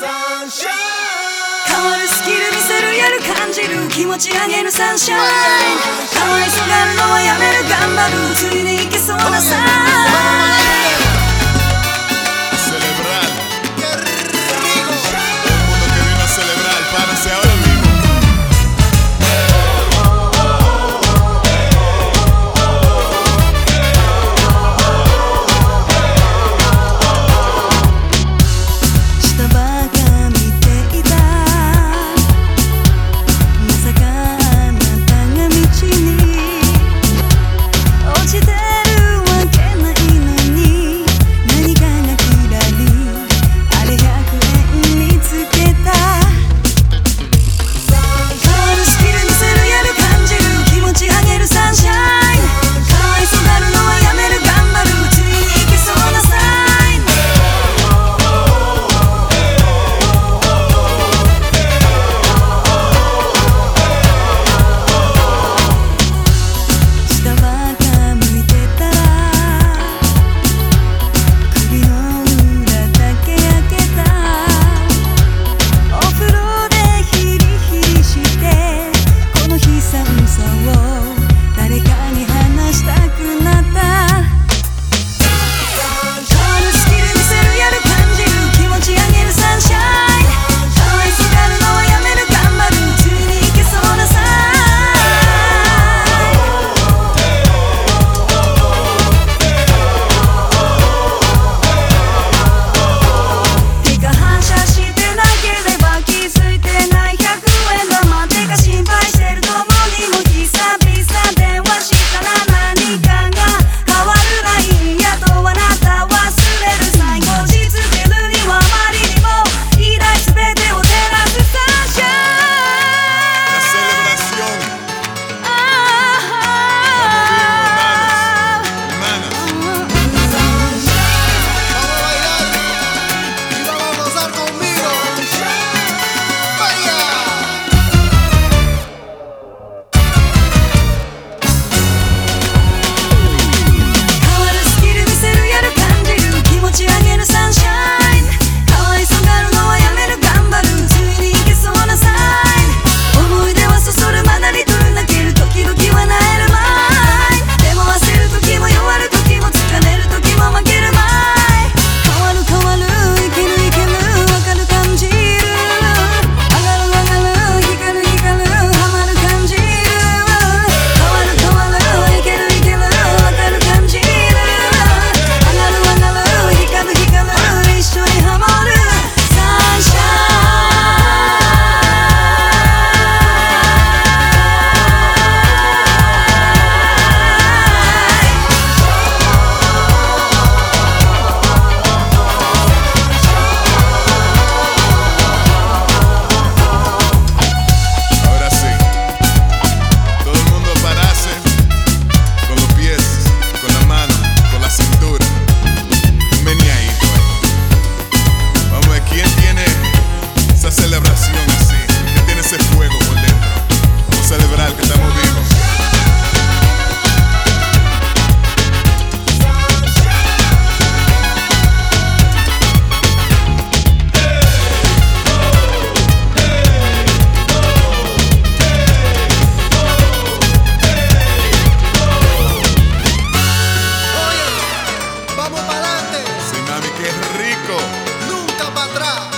変わるスキル見せるやる感じる気持ち上げるサンシャイン。変わりそがるのはやめる頑張る。ついにいけそうなサイン。Malandra!